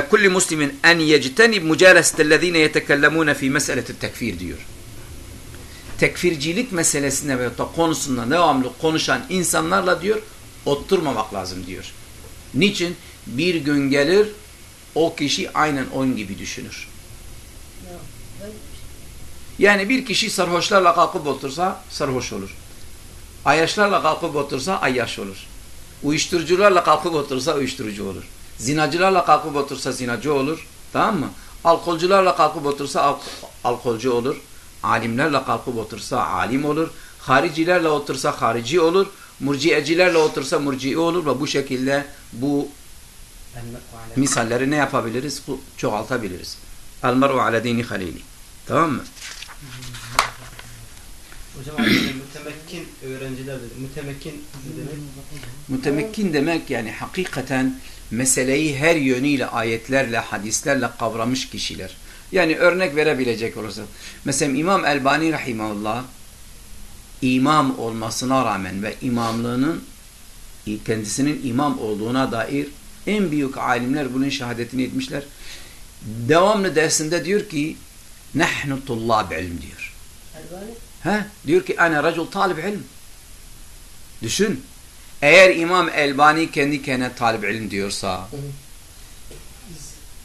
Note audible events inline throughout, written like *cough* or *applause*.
kulli muslimin en yectenib mucalesetellezine yetekellemune fi meseleti tekfir diyor. Tekfircilik meselesinde ve da konusunda devamlı konuşan insanlarla diyor oturmamak lazım diyor. Niçin? Bir gün gelir o kişi aynen onun gibi düşünür. Yani bir kişi sarhoşlarla kalkıp otursa sarhoş olur. Ayyaşlarla kalkıp otursa ayyaş olur. Uyuşturucularla kalkıp otursa uyuşturucu olur. Zinacılarla kalkıp otursa zinacı olur. Tamam mı? Alkolcularla kalkıp otursa al alkolcu olur. Alimlerle kalkıp otursa alim olur. Haricilerle otursa harici olur. Murciyecilerle otursa murci olur ve bu şekilde bu misalleri ne yapabiliriz? Çoğaltabiliriz. El-mer'u ala dini halili. Tamam mı? Hocam *clears throat* mütemekkin öğrenciler dedi. Mütemekkin demek? Mütemekkin demek yani hakikaten meseleyi her yönüyle ayetlerle, hadislerle kavramış kişiler. Yani örnek verebilecek olursa. Mesela İmam Elbani Rahimahullah imam olmasına rağmen ve imamlığının kendisinin imam olduğuna dair en büyük alimler bunun şehadetini etmişler. Devamlı dersinde diyor ki nahnu tullab ilm diyor. Ha? Diyor ki ana racul talib ilm. Düşün. Eğer İmam Elbani kendi kendine talib ilim diyorsa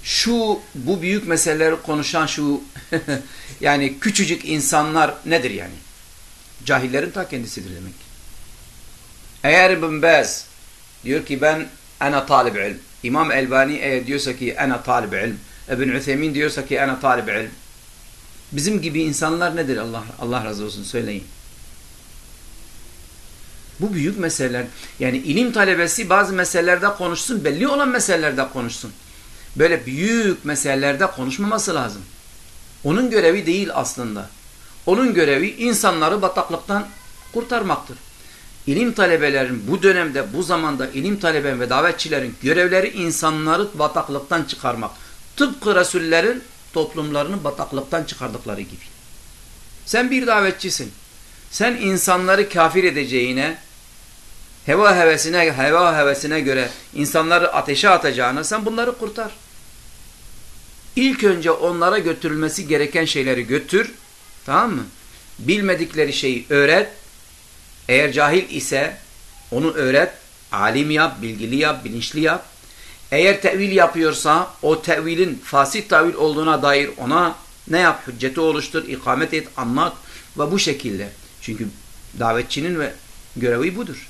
şu bu büyük meseleleri konuşan şu *laughs* yani küçücük insanlar nedir yani? Cahillerin ta kendisidir demek. Eğer İbn Baz diyor ki ben ana talib ilm. İmam Elbani eğer diyorsa ki ana talib ilm. İbn Üthemin diyorsa ki ana talib ilm. Bizim gibi insanlar nedir Allah Allah razı olsun söyleyin. Bu büyük meseleler. Yani ilim talebesi bazı meselelerde konuşsun, belli olan meselelerde konuşsun. Böyle büyük meselelerde konuşmaması lazım. Onun görevi değil aslında. Onun görevi insanları bataklıktan kurtarmaktır. İlim talebelerin bu dönemde, bu zamanda ilim taleben ve davetçilerin görevleri insanları bataklıktan çıkarmak. Tıpkı Resullerin toplumlarını bataklıktan çıkardıkları gibi. Sen bir davetçisin. Sen insanları kafir edeceğine, heva hevesine, heva hevesine göre insanları ateşe atacağına sen bunları kurtar. İlk önce onlara götürülmesi gereken şeyleri götür. Tamam mı? Bilmedikleri şeyi öğret. Eğer cahil ise onu öğret. Alim yap, bilgili yap, bilinçli yap. Eğer tevil yapıyorsa o tevilin fasit tevil olduğuna dair ona ne yap? Hücceti oluştur, ikamet et, anlat ve bu şekilde. Çünkü davetçinin ve görevi budur.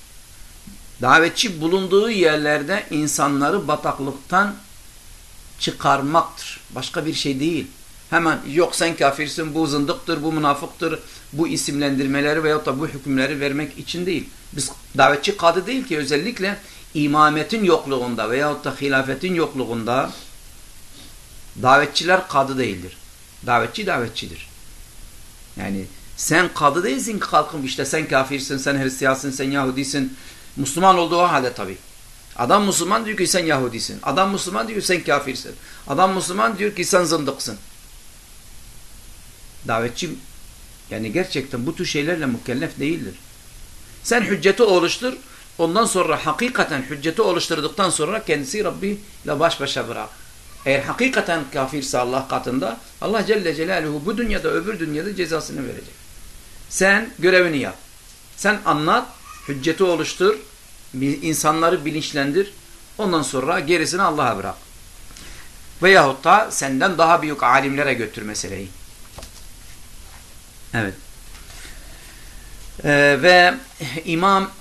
Davetçi bulunduğu yerlerde insanları bataklıktan çıkarmaktır. Başka bir şey değil. Hemen yok sen kafirsin, bu zındıktır, bu münafıktır, bu isimlendirmeleri veyahut da bu hükümleri vermek için değil. Biz davetçi kadı değil ki özellikle imametin yokluğunda veyahut da hilafetin yokluğunda davetçiler kadı değildir. Davetçi davetçidir. Yani sen kadı değilsin ki kalkıp işte sen kafirsin, sen Hristiyansın, sen Yahudisin. Müslüman olduğu halde tabi. Adam Müslüman diyor ki sen Yahudisin. Adam Müslüman diyor ki sen kafirsin. Adam Müslüman diyor ki sen zındıksın. Davetçi yani gerçekten bu tür şeylerle mükellef değildir. Sen hücceti oluştur. Ondan sonra hakikaten hücceti oluşturduktan sonra kendisi Rabbi ile baş başa bırak. Eğer hakikaten kafirse Allah katında Allah Celle Celaluhu bu dünyada öbür dünyada cezasını verecek. Sen görevini yap. Sen anlat, hücceti oluştur, insanları bilinçlendir. Ondan sonra gerisini Allah'a bırak. Veyahut da senden daha büyük alimlere götür meseleyi. Evet. Ee, ve İmam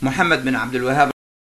Muhammed bin Abdülvehhab